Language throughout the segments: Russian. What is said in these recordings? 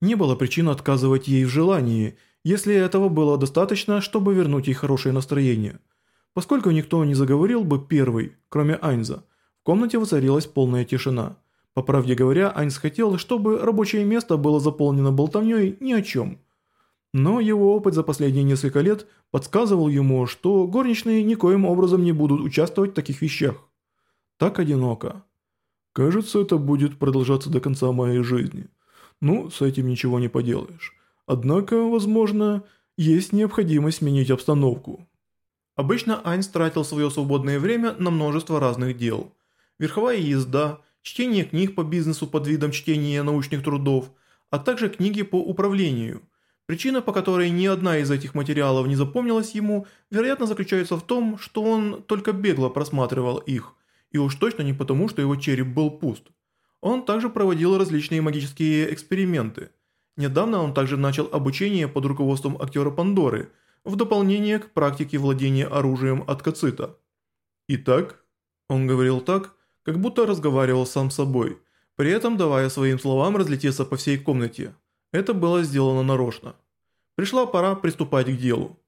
Не было причин отказывать ей в желании, если этого было достаточно, чтобы вернуть ей хорошее настроение. Поскольку никто не заговорил бы первый, кроме Айнза, в комнате воцарилась полная тишина. По правде говоря, Айнс хотел, чтобы рабочее место было заполнено болтовней ни о чем. Но его опыт за последние несколько лет подсказывал ему, что горничные никоим образом не будут участвовать в таких вещах. Так одиноко. Кажется, это будет продолжаться до конца моей жизни. Ну, с этим ничего не поделаешь. Однако, возможно, есть необходимость сменить обстановку. Обычно Айнс тратил свое свободное время на множество разных дел. Верховая езда, чтение книг по бизнесу под видом чтения научных трудов, а также книги по управлению. Причина, по которой ни одна из этих материалов не запомнилась ему, вероятно заключается в том, что он только бегло просматривал их, и уж точно не потому, что его череп был пуст. Он также проводил различные магические эксперименты. Недавно он также начал обучение под руководством актера Пандоры, в дополнение к практике владения оружием от Кацита. Итак, он говорил так, как будто разговаривал сам с собой, при этом давая своим словам разлететься по всей комнате. Это было сделано нарочно. Пришла пора приступать к делу.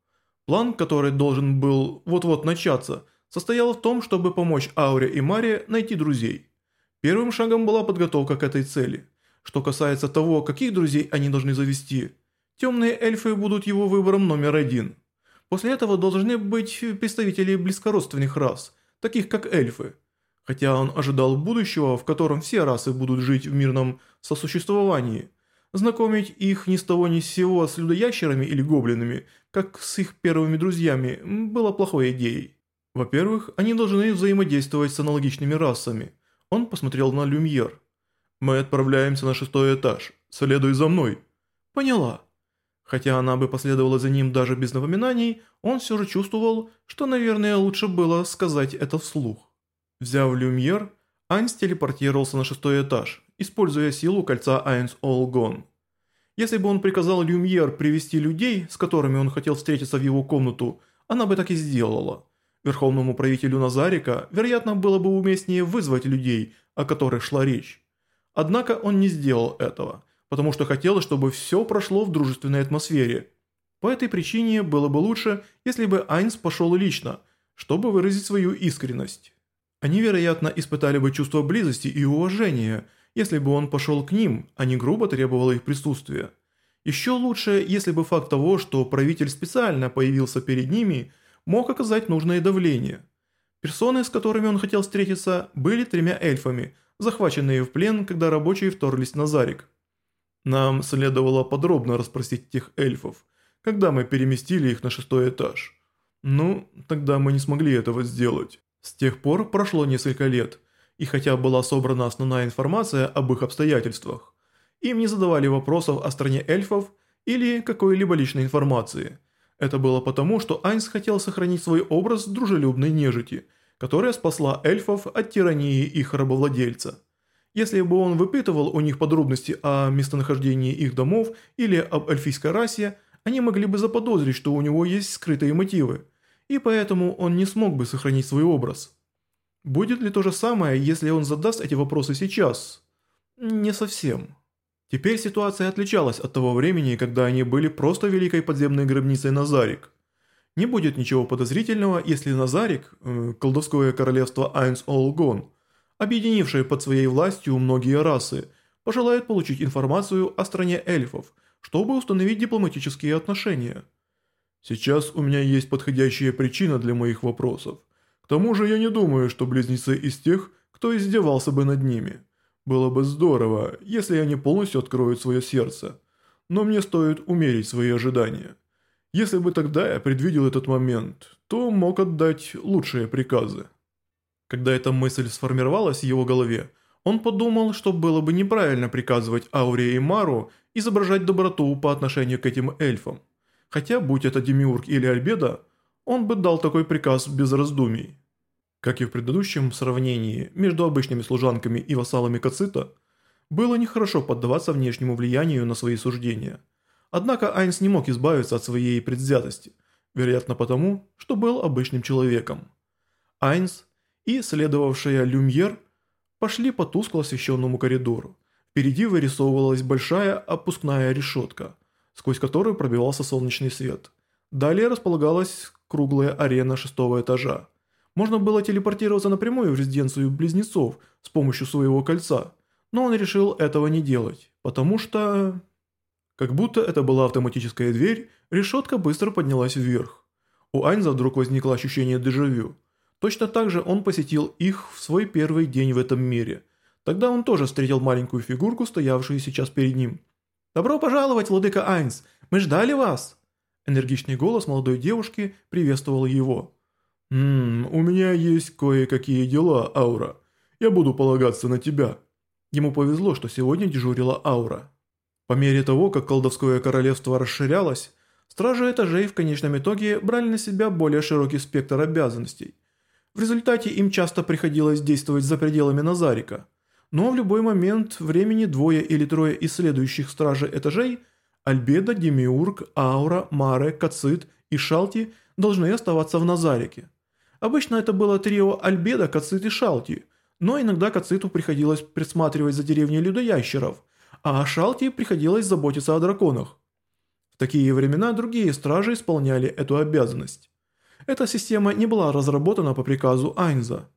План, который должен был вот-вот начаться, состоял в том, чтобы помочь Ауре и Маре найти друзей. Первым шагом была подготовка к этой цели. Что касается того, каких друзей они должны завести, темные эльфы будут его выбором номер один. После этого должны быть представители близкородственных рас, таких как эльфы. Хотя он ожидал будущего, в котором все расы будут жить в мирном сосуществовании. Знакомить их ни с того ни с сего с людоящерами или гоблинами, как с их первыми друзьями, было плохой идеей. Во-первых, они должны взаимодействовать с аналогичными расами – он посмотрел на Люмьер. «Мы отправляемся на шестой этаж. Следуй за мной». «Поняла». Хотя она бы последовала за ним даже без напоминаний, он все же чувствовал, что, наверное, лучше было сказать это вслух. Взяв Люмьер, Айнс телепортировался на шестой этаж, используя силу кольца Айнс Олгон. Если бы он приказал Люмьер привести людей, с которыми он хотел встретиться в его комнату, она бы так и сделала. Верховному правителю Назарика, вероятно, было бы уместнее вызвать людей, о которых шла речь. Однако он не сделал этого, потому что хотел, чтобы все прошло в дружественной атмосфере. По этой причине было бы лучше, если бы Айнс пошел лично, чтобы выразить свою искренность. Они, вероятно, испытали бы чувство близости и уважения, если бы он пошел к ним, а не грубо требовал их присутствия. Еще лучше, если бы факт того, что правитель специально появился перед ними – мог оказать нужное давление. Персоны, с которыми он хотел встретиться, были тремя эльфами, захваченные в плен, когда рабочие вторглись на Зарик. Нам следовало подробно расспросить тех эльфов, когда мы переместили их на шестой этаж. Ну, тогда мы не смогли этого сделать. С тех пор прошло несколько лет, и хотя была собрана основная информация об их обстоятельствах, им не задавали вопросов о стране эльфов или какой-либо личной информации – это было потому, что Айнс хотел сохранить свой образ дружелюбной нежити, которая спасла эльфов от тирании их рабовладельца. Если бы он выпытывал у них подробности о местонахождении их домов или об эльфийской расе, они могли бы заподозрить, что у него есть скрытые мотивы, и поэтому он не смог бы сохранить свой образ. Будет ли то же самое, если он задаст эти вопросы сейчас? Не совсем. Теперь ситуация отличалась от того времени, когда они были просто великой подземной гробницей Назарик. Не будет ничего подозрительного, если Назарик, э, колдовское королевство Айнс Олгон, объединившее под своей властью многие расы, пожелает получить информацию о стране эльфов, чтобы установить дипломатические отношения. Сейчас у меня есть подходящая причина для моих вопросов. К тому же я не думаю, что близнецы из тех, кто издевался бы над ними. Было бы здорово, если они полностью откроют свое сердце, но мне стоит умерить свои ожидания. Если бы тогда я предвидел этот момент, то мог отдать лучшие приказы. Когда эта мысль сформировалась в его голове, он подумал, что было бы неправильно приказывать Ауре и Мару изображать доброту по отношению к этим эльфам. Хотя, будь это Демиург или Альбеда, он бы дал такой приказ без раздумий. Как и в предыдущем сравнении между обычными служанками и вассалами Кацита, было нехорошо поддаваться внешнему влиянию на свои суждения. Однако Айнс не мог избавиться от своей предвзятости, вероятно потому, что был обычным человеком. Айнс и следовавшая Люмьер пошли по тускло освещенному коридору. Впереди вырисовывалась большая опускная решетка, сквозь которую пробивался солнечный свет. Далее располагалась круглая арена шестого этажа. Можно было телепортироваться напрямую в резиденцию близнецов с помощью своего кольца, но он решил этого не делать, потому что... Как будто это была автоматическая дверь, решетка быстро поднялась вверх. У Айнза вдруг возникло ощущение дежавю. Точно так же он посетил их в свой первый день в этом мире. Тогда он тоже встретил маленькую фигурку, стоявшую сейчас перед ним. «Добро пожаловать, владыка Айнс! Мы ждали вас!» Энергичный голос молодой девушки приветствовал его. «Ммм, у меня есть кое-какие дела, Аура. Я буду полагаться на тебя». Ему повезло, что сегодня дежурила Аура. По мере того, как колдовское королевство расширялось, стражи этажей в конечном итоге брали на себя более широкий спектр обязанностей. В результате им часто приходилось действовать за пределами Назарика. Но в любой момент времени двое или трое из следующих стражей этажей – Альбеда, Демиург, Аура, Маре, Кацит и Шалти – должны оставаться в Назарике. Обычно это было трио Альбеда, Кацит и Шалти, но иногда Кациту приходилось присматривать за деревней людоящеров – а Шалти приходилось заботиться о драконах. В такие времена другие стражи исполняли эту обязанность. Эта система не была разработана по приказу Айнза.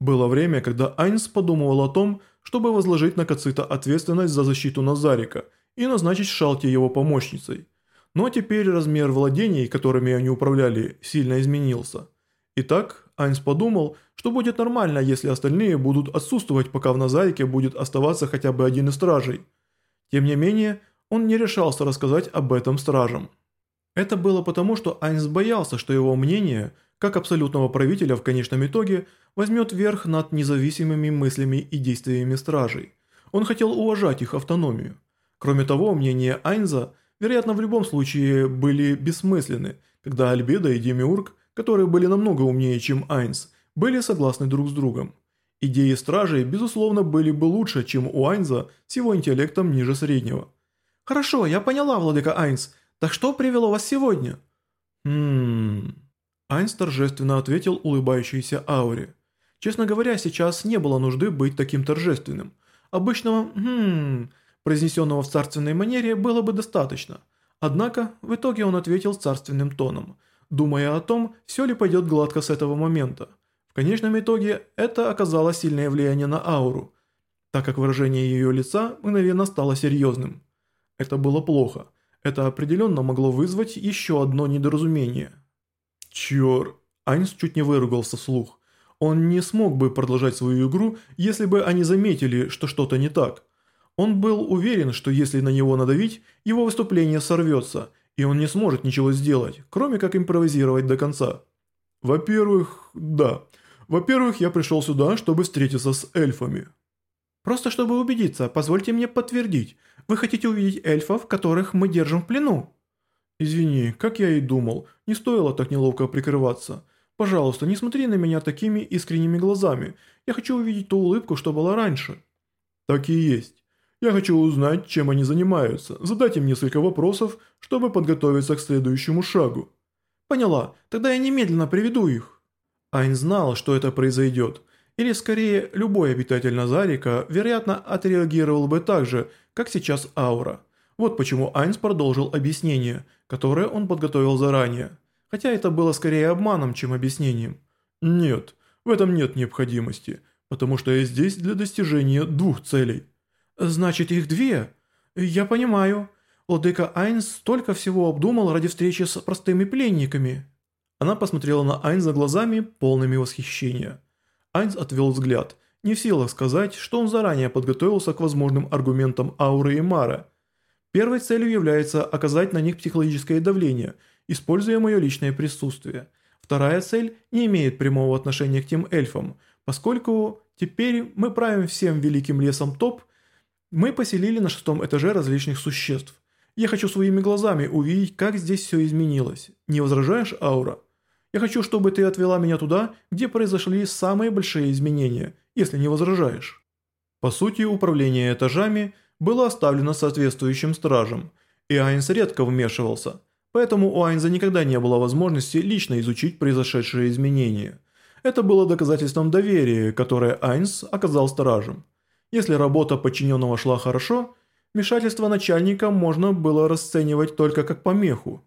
Было время, когда Айнз подумывал о том, чтобы возложить на Кацита ответственность за защиту Назарика и назначить Шалти его помощницей. Но теперь размер владений, которыми они управляли, сильно изменился. Итак, Айнс подумал, что будет нормально, если остальные будут отсутствовать, пока в Назарике будет оставаться хотя бы один из стражей. Тем не менее, он не решался рассказать об этом стражам. Это было потому, что Айнс боялся, что его мнение, как абсолютного правителя в конечном итоге, возьмет верх над независимыми мыслями и действиями стражей. Он хотел уважать их автономию. Кроме того, мнения Айнза, вероятно, в любом случае были бессмысленны, когда Альбеда и Демиург, которые были намного умнее, чем Айнс, были согласны друг с другом. Идеи стражей, безусловно, были бы лучше, чем у Айнза с его интеллектом ниже среднего. «Хорошо, я поняла, владыка Айнс. Так что привело вас сегодня?» «Хммм...» Айнс торжественно ответил улыбающейся Ауре. Честно говоря, сейчас не было нужды быть таким торжественным. Обычного «хммм», произнесенного в царственной манере, было бы достаточно. Однако, в итоге он ответил царственным тоном, думая о том, все ли пойдет гладко с этого момента. В конечном итоге это оказало сильное влияние на ауру, так как выражение ее лица мгновенно стало серьезным. Это было плохо. Это определенно могло вызвать еще одно недоразумение. Черт, Айнс чуть не выругался вслух. Он не смог бы продолжать свою игру, если бы они заметили, что что-то не так. Он был уверен, что если на него надавить, его выступление сорвется, и он не сможет ничего сделать, кроме как импровизировать до конца. Во-первых, да, во-первых, я пришел сюда, чтобы встретиться с эльфами. Просто чтобы убедиться, позвольте мне подтвердить. Вы хотите увидеть эльфов, которых мы держим в плену? Извини, как я и думал, не стоило так неловко прикрываться. Пожалуйста, не смотри на меня такими искренними глазами. Я хочу увидеть ту улыбку, что была раньше. Так и есть. Я хочу узнать, чем они занимаются, задать им несколько вопросов, чтобы подготовиться к следующему шагу. Поняла, тогда я немедленно приведу их. Айн знал, что это произойдет, или скорее любой обитатель Назарика, вероятно, отреагировал бы так же, как сейчас Аура. Вот почему Айнс продолжил объяснение, которое он подготовил заранее. Хотя это было скорее обманом, чем объяснением. Нет, в этом нет необходимости, потому что я здесь для достижения двух целей. Значит, их две? Я понимаю. Владыка Айнс столько всего обдумал ради встречи с простыми пленниками. Она посмотрела на Айнза глазами, полными восхищения. Айнз отвел взгляд, не в силах сказать, что он заранее подготовился к возможным аргументам Ауры и Мара. Первой целью является оказать на них психологическое давление, используя мое личное присутствие. Вторая цель не имеет прямого отношения к тем эльфам, поскольку теперь мы правим всем великим лесом топ, мы поселили на шестом этаже различных существ. Я хочу своими глазами увидеть, как здесь все изменилось. Не возражаешь, Аура? Я хочу, чтобы ты отвела меня туда, где произошли самые большие изменения, если не возражаешь». По сути, управление этажами было оставлено соответствующим стражем, и Айнс редко вмешивался, поэтому у Айнза никогда не было возможности лично изучить произошедшие изменения. Это было доказательством доверия, которое Айнс оказал стражам. Если работа подчиненного шла хорошо, вмешательство начальника можно было расценивать только как помеху.